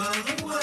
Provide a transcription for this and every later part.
Walla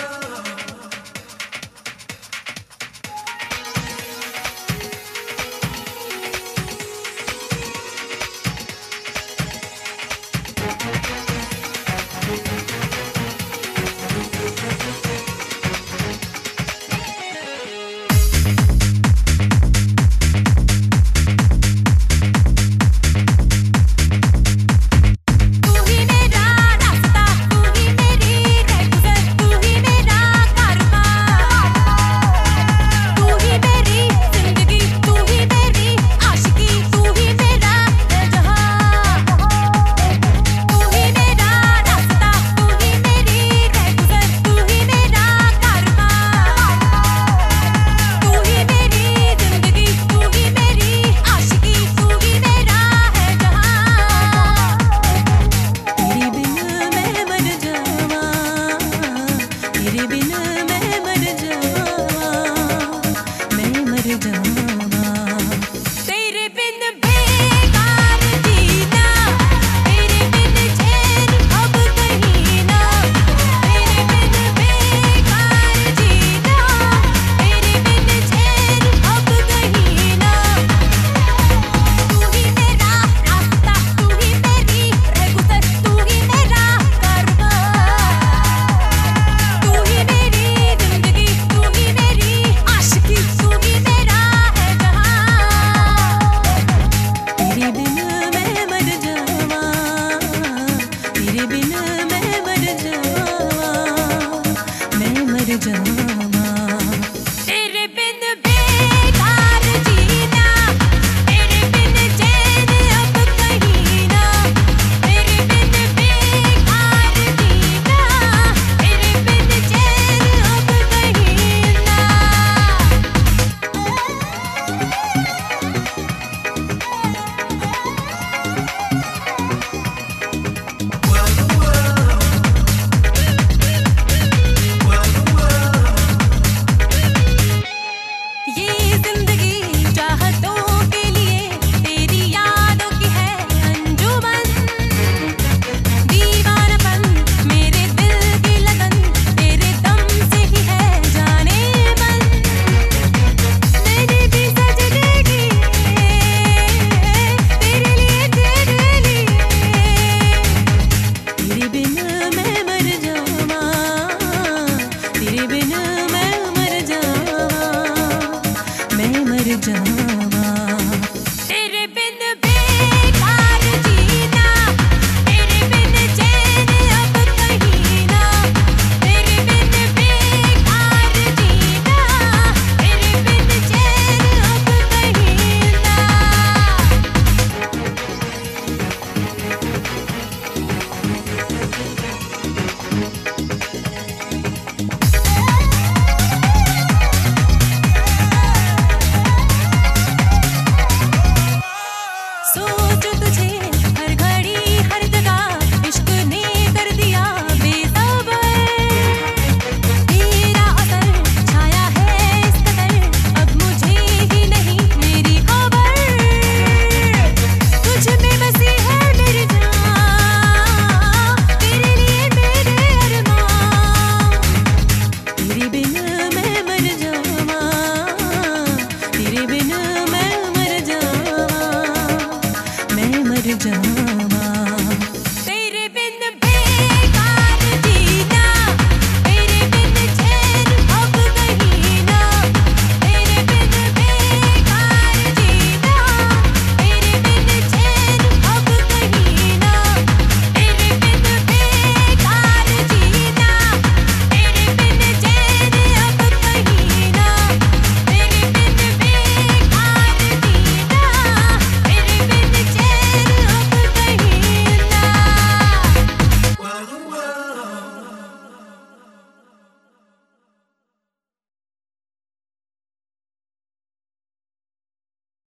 you done?